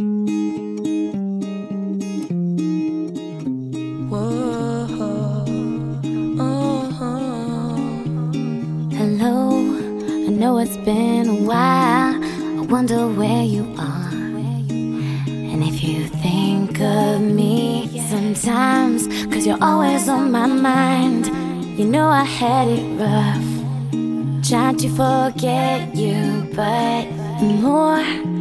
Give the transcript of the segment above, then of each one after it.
Uh-huh. it's been a while. I wonder where you are. And if you think of me sometimes, cause you're always on my mind. You know I had it rough. Trying to forget you, but the more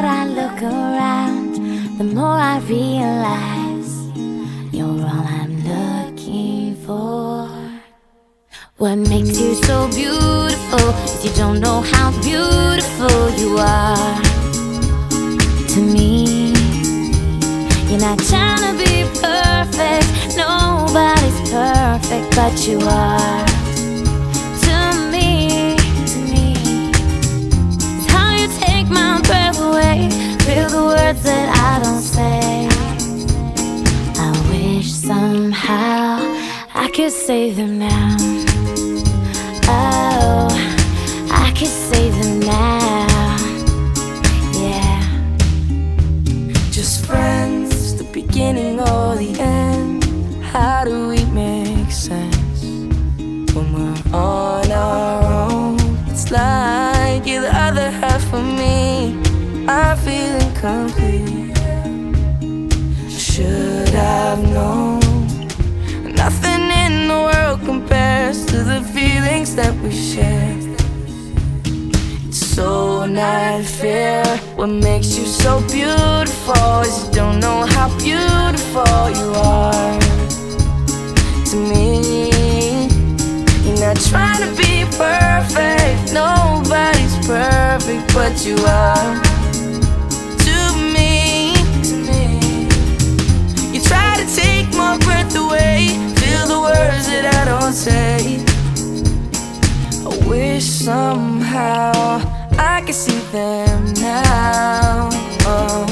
that I look around, the more I realize you're all I'm looking for. What makes you so beautiful is you don't know how beautiful you are to me. You're not trying to be perfect, nobody's perfect, but you are could save them now. Oh, I could save them now. Yeah. Just friends, the beginning or the end. How do we make sense when we're on our own? It's like you're the other half of me. I feel incomplete. Should I've known? To the feelings that we share. It's so not fair. What makes you so beautiful is you don't know how beautiful you are to me. You're not trying to be perfect. Nobody's perfect, but you are somehow I can see them now. Oh.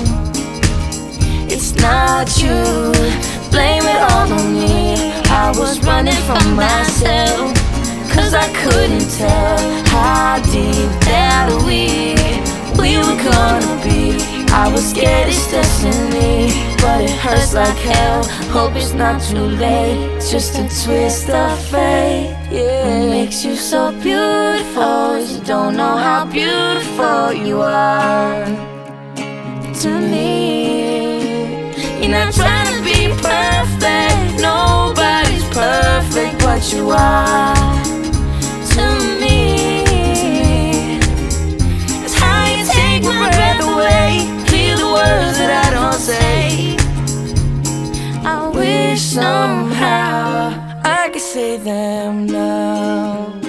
It's not you, blame it all on me. I was running from myself, cause I couldn't tell how deep that we, we were gonna be. I was scared it's destiny, but it hurts like hell. Hope it's not too late, just a twist of fate. Yeah, what makes you so beautiful you don't know how beautiful you are to me. You're not trying to be perfect, nobody's perfect, but you are I say them now.